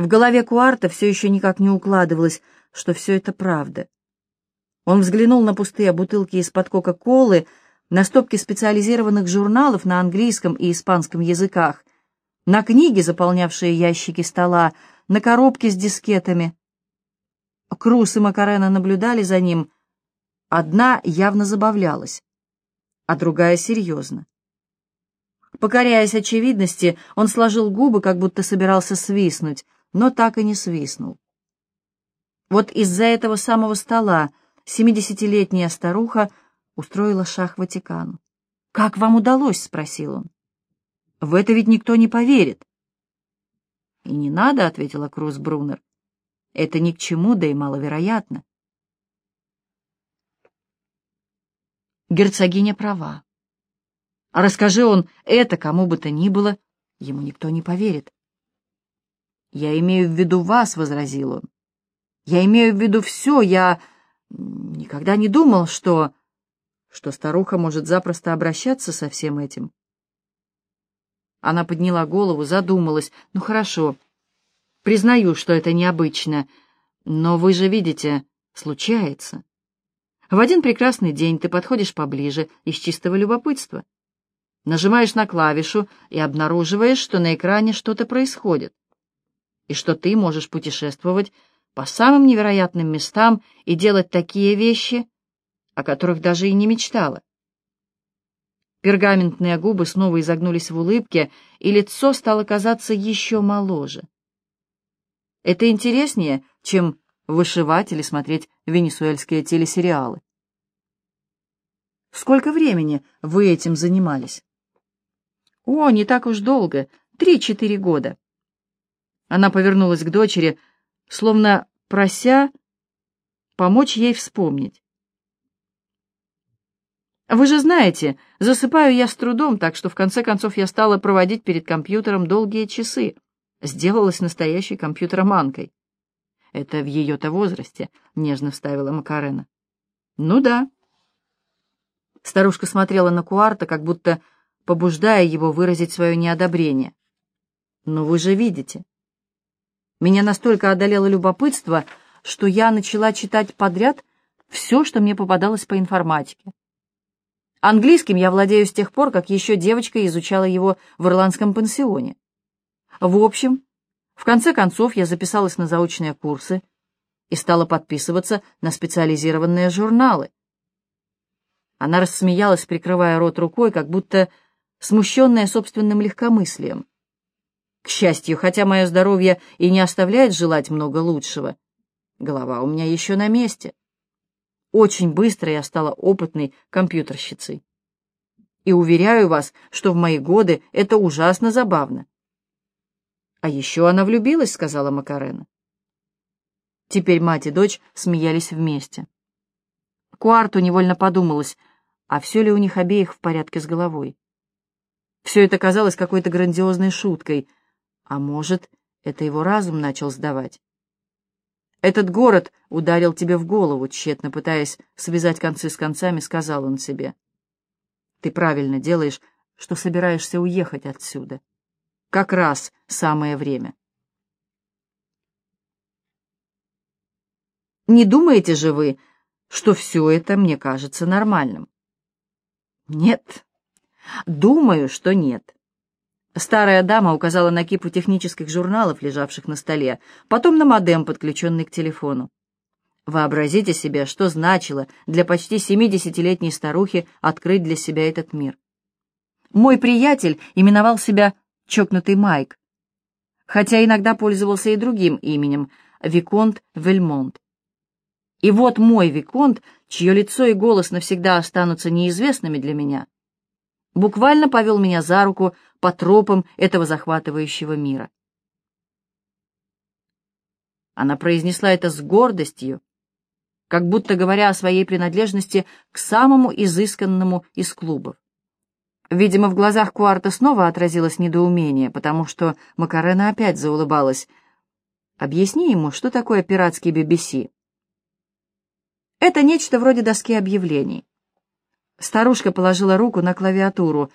В голове Куарта все еще никак не укладывалось, что все это правда. Он взглянул на пустые бутылки из-под Кока-Колы, на стопки специализированных журналов на английском и испанском языках, на книги, заполнявшие ящики стола, на коробки с дискетами. Круз и Макарена наблюдали за ним. Одна явно забавлялась, а другая серьезно. Покоряясь очевидности, он сложил губы, как будто собирался свистнуть, но так и не свистнул. Вот из-за этого самого стола семидесятилетняя старуха устроила шах Ватикану. «Как вам удалось?» — спросил он. «В это ведь никто не поверит». «И не надо», — ответила Круз Брунер. «Это ни к чему, да и маловероятно». Герцогиня права. А расскажи он это кому бы то ни было, ему никто не поверит. «Я имею в виду вас», — возразил он. «Я имею в виду все, я никогда не думал, что...» что старуха может запросто обращаться со всем этим. Она подняла голову, задумалась. «Ну хорошо, признаю, что это необычно, но вы же видите, случается. В один прекрасный день ты подходишь поближе из чистого любопытства. Нажимаешь на клавишу и обнаруживаешь, что на экране что-то происходит, и что ты можешь путешествовать по самым невероятным местам и делать такие вещи, о которых даже и не мечтала. Пергаментные губы снова изогнулись в улыбке, и лицо стало казаться еще моложе. Это интереснее, чем вышивать или смотреть венесуэльские телесериалы. Сколько времени вы этим занимались? О, не так уж долго, три-четыре года. Она повернулась к дочери, словно прося помочь ей вспомнить. Вы же знаете, засыпаю я с трудом, так что в конце концов я стала проводить перед компьютером долгие часы. Сделалась настоящей компьютероманкой. Это в ее-то возрасте, — нежно вставила Макарена. Ну да. Старушка смотрела на Куарта, как будто побуждая его выразить свое неодобрение. Но вы же видите. Меня настолько одолело любопытство, что я начала читать подряд все, что мне попадалось по информатике. Английским я владею с тех пор, как еще девочка изучала его в ирландском пансионе. В общем, в конце концов я записалась на заочные курсы и стала подписываться на специализированные журналы. Она рассмеялась, прикрывая рот рукой, как будто смущенная собственным легкомыслием. К счастью, хотя мое здоровье и не оставляет желать много лучшего, голова у меня еще на месте. Очень быстро я стала опытной компьютерщицей. И уверяю вас, что в мои годы это ужасно забавно. А еще она влюбилась, сказала Макарена. Теперь мать и дочь смеялись вместе. Куарту невольно подумалось, а все ли у них обеих в порядке с головой. Все это казалось какой-то грандиозной шуткой, а может, это его разум начал сдавать. «Этот город ударил тебе в голову», — тщетно пытаясь связать концы с концами, сказал он себе. «Ты правильно делаешь, что собираешься уехать отсюда. Как раз самое время». Не думаете же вы, что все это мне кажется нормальным? Нет. Думаю, что нет. Старая дама указала на кипу технических журналов, лежавших на столе, потом на модем, подключенный к телефону. Вообразите себе, что значило для почти семидесятилетней старухи открыть для себя этот мир. Мой приятель именовал себя «чокнутый Майк», хотя иногда пользовался и другим именем — Виконт Вельмонт. И вот мой Виконт, чье лицо и голос навсегда останутся неизвестными для меня, буквально повел меня за руку по тропам этого захватывающего мира. Она произнесла это с гордостью, как будто говоря о своей принадлежности к самому изысканному из клубов. Видимо, в глазах Куарта снова отразилось недоумение, потому что Макарена опять заулыбалась. «Объясни ему, что такое пиратский BBC?» «Это нечто вроде доски объявлений. Старушка положила руку на клавиатуру.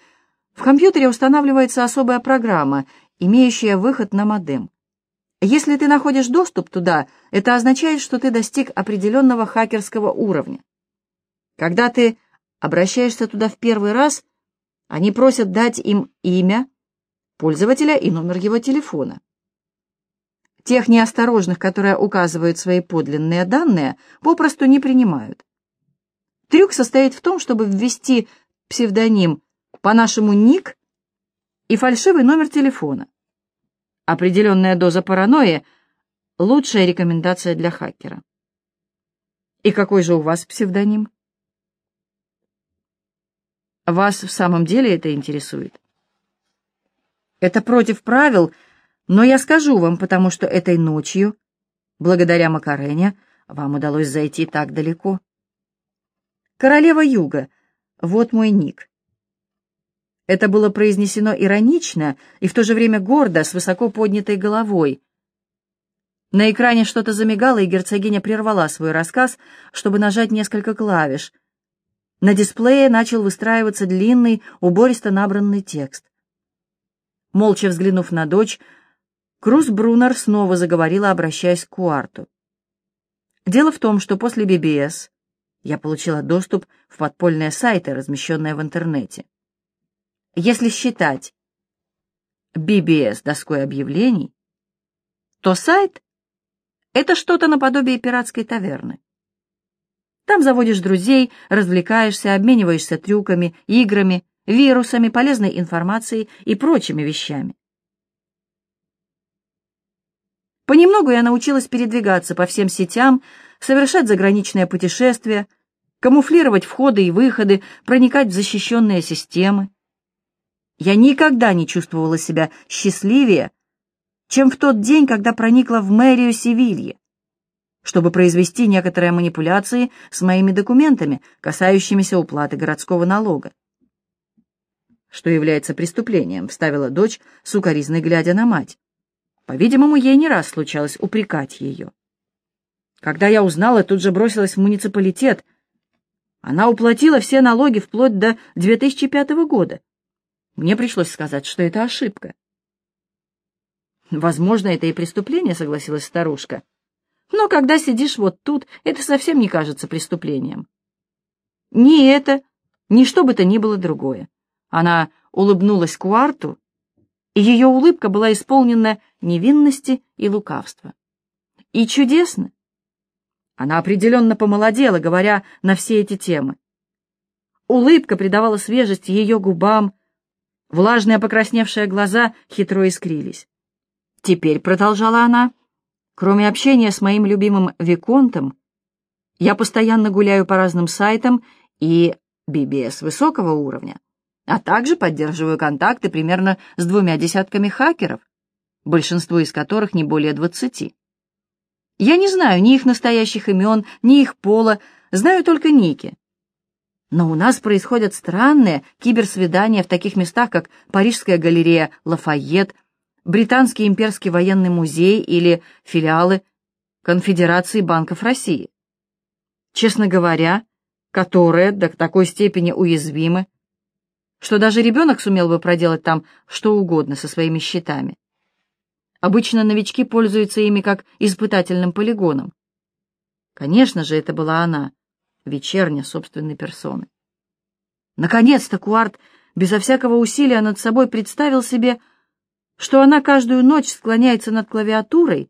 В компьютере устанавливается особая программа, имеющая выход на модем. Если ты находишь доступ туда, это означает, что ты достиг определенного хакерского уровня. Когда ты обращаешься туда в первый раз, они просят дать им имя пользователя и номер его телефона. Тех неосторожных, которые указывают свои подлинные данные, попросту не принимают. Трюк состоит в том, чтобы ввести псевдоним по-нашему ник и фальшивый номер телефона. Определенная доза паранойи – лучшая рекомендация для хакера. И какой же у вас псевдоним? Вас в самом деле это интересует? Это против правил – но я скажу вам, потому что этой ночью, благодаря Макарене, вам удалось зайти так далеко. Королева Юга, вот мой ник. Это было произнесено иронично и в то же время гордо, с высоко поднятой головой. На экране что-то замигало, и герцогиня прервала свой рассказ, чтобы нажать несколько клавиш. На дисплее начал выстраиваться длинный, убористо набранный текст. Молча взглянув на дочь, Круз Брунер снова заговорила, обращаясь к Куарту. Дело в том, что после BBS я получила доступ в подпольные сайты, размещенные в интернете. Если считать BBS доской объявлений, то сайт — это что-то наподобие пиратской таверны. Там заводишь друзей, развлекаешься, обмениваешься трюками, играми, вирусами, полезной информацией и прочими вещами. Понемногу я научилась передвигаться по всем сетям, совершать заграничные путешествия, камуфлировать входы и выходы, проникать в защищенные системы. Я никогда не чувствовала себя счастливее, чем в тот день, когда проникла в мэрию Севильи, чтобы произвести некоторые манипуляции с моими документами, касающимися уплаты городского налога. Что является преступлением, вставила дочь, сукоризной глядя на мать. По-видимому, ей не раз случалось упрекать ее. Когда я узнала, тут же бросилась в муниципалитет. Она уплатила все налоги вплоть до 2005 года. Мне пришлось сказать, что это ошибка. Возможно, это и преступление, согласилась старушка. Но когда сидишь вот тут, это совсем не кажется преступлением. Ни это, ни что бы то ни было другое. Она улыбнулась Куарту, и ее улыбка была исполнена невинности и лукавства. И чудесно! Она определенно помолодела, говоря на все эти темы. Улыбка придавала свежесть ее губам, влажные покрасневшие глаза хитро искрились. Теперь, продолжала она, кроме общения с моим любимым Виконтом, я постоянно гуляю по разным сайтам и BBS высокого уровня, а также поддерживаю контакты примерно с двумя десятками хакеров, большинство из которых не более двадцати. Я не знаю ни их настоящих имен, ни их пола, знаю только ники. Но у нас происходят странные киберсвидания в таких местах, как Парижская галерея Лафайет, Британский имперский военный музей или филиалы Конфедерации банков России. Честно говоря, которые до такой степени уязвимы, что даже ребенок сумел бы проделать там что угодно со своими счетами. Обычно новички пользуются ими как испытательным полигоном. Конечно же, это была она, вечерня собственной персоны. Наконец-то Куарт безо всякого усилия над собой представил себе, что она каждую ночь склоняется над клавиатурой,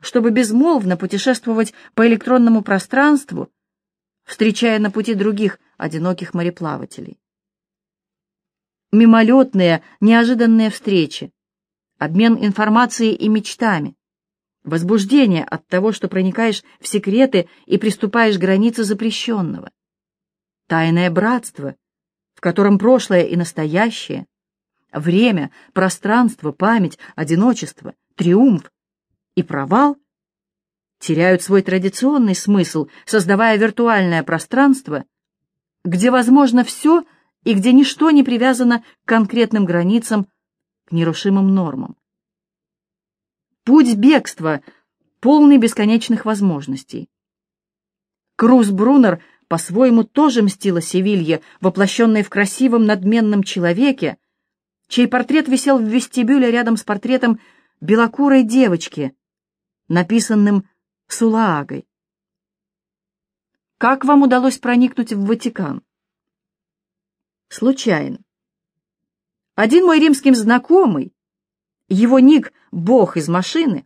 чтобы безмолвно путешествовать по электронному пространству, встречая на пути других одиноких мореплавателей. Мимолетные, неожиданные встречи, обмен информацией и мечтами, возбуждение от того, что проникаешь в секреты и приступаешь к границе запрещенного, тайное братство, в котором прошлое и настоящее, время, пространство, память, одиночество, триумф и провал теряют свой традиционный смысл, создавая виртуальное пространство, где возможно все и где ничто не привязано к конкретным границам нерушимым нормам. Путь бегства, полный бесконечных возможностей. Круз Брунер по-своему тоже мстила Севилье, воплощенной в красивом надменном человеке, чей портрет висел в вестибюле рядом с портретом белокурой девочке, написанным Сулаагой. Как вам удалось проникнуть в Ватикан? Случайно. Один мой римский знакомый, его ник «Бог из машины»,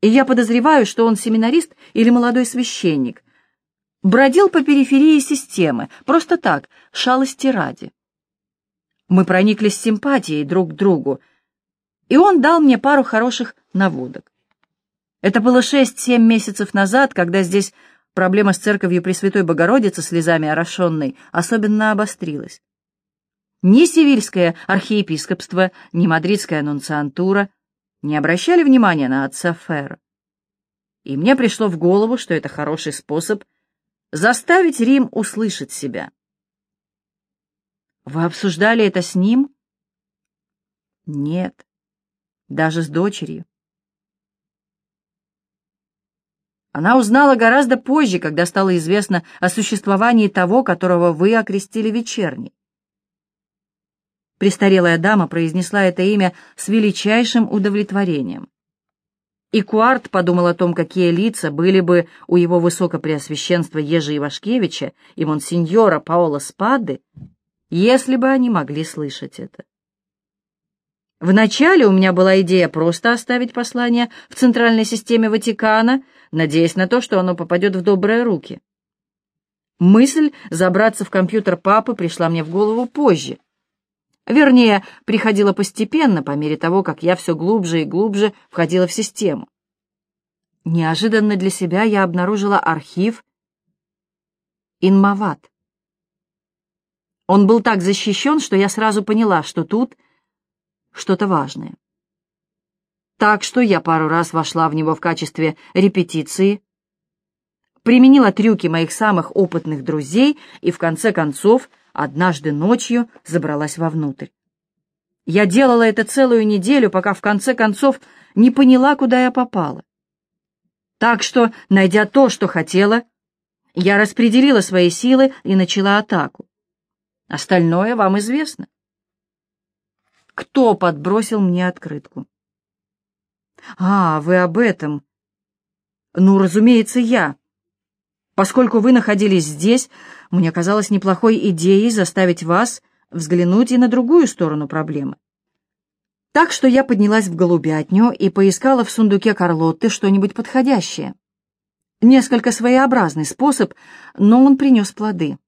и я подозреваю, что он семинарист или молодой священник, бродил по периферии системы, просто так, шалости ради. Мы прониклись симпатией друг к другу, и он дал мне пару хороших наводок. Это было шесть-семь месяцев назад, когда здесь проблема с церковью Пресвятой Богородицы, слезами орошенной, особенно обострилась. Ни Севильское архиепископство, ни Мадридская нунциантура не обращали внимания на отца Ферра. И мне пришло в голову, что это хороший способ заставить Рим услышать себя. Вы обсуждали это с ним? Нет, даже с дочерью. Она узнала гораздо позже, когда стало известно о существовании того, которого вы окрестили вечерней. Престарелая дама произнесла это имя с величайшим удовлетворением. И Куарт подумал о том, какие лица были бы у его высокопреосвященства Ежи Ивашкевича и монсеньора Паола Спады, если бы они могли слышать это. Вначале у меня была идея просто оставить послание в центральной системе Ватикана, надеясь на то, что оно попадет в добрые руки. Мысль забраться в компьютер папы пришла мне в голову позже, Вернее, приходила постепенно, по мере того, как я все глубже и глубже входила в систему. Неожиданно для себя я обнаружила архив Инмават. Он был так защищен, что я сразу поняла, что тут что-то важное. Так что я пару раз вошла в него в качестве репетиции, применила трюки моих самых опытных друзей и, в конце концов, однажды ночью забралась вовнутрь. Я делала это целую неделю, пока в конце концов не поняла, куда я попала. Так что, найдя то, что хотела, я распределила свои силы и начала атаку. Остальное вам известно. Кто подбросил мне открытку? А, вы об этом. Ну, разумеется, я. Поскольку вы находились здесь, мне казалось неплохой идеей заставить вас взглянуть и на другую сторону проблемы. Так что я поднялась в голубятню и поискала в сундуке Карлотты что-нибудь подходящее. Несколько своеобразный способ, но он принес плоды.